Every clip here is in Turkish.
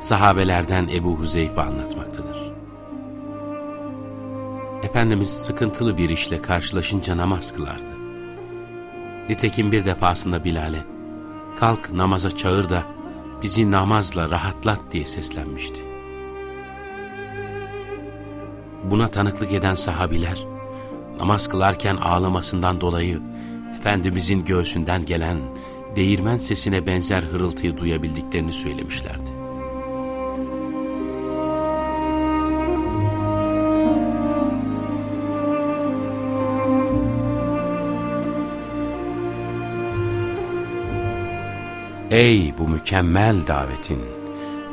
sahabelerden Ebu Huzeyfe anlatmaktadır. Efendimiz sıkıntılı bir işle karşılaşınca namaz kılardı. Nitekim bir defasında Bilal'e, kalk namaza çağır da bizi namazla rahatlat diye seslenmişti. Buna tanıklık eden sahabiler, namaz kılarken ağlamasından dolayı Efendimizin göğsünden gelen değirmen sesine benzer hırıltıyı duyabildiklerini söylemişlerdi. Ey bu mükemmel davetin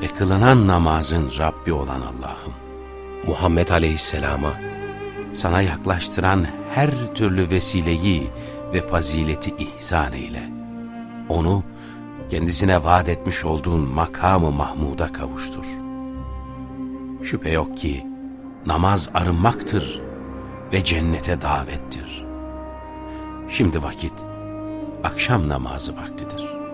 ve kılınan namazın Rabbi olan Allah'ım! Muhammed Aleyhisselam'a sana yaklaştıran her türlü vesileyi ve fazileti ihsan eyle. Onu kendisine vaat etmiş olduğun makamı Mahmud'a kavuştur. Şüphe yok ki namaz arınmaktır ve cennete davettir. Şimdi vakit akşam namazı vaktidir.''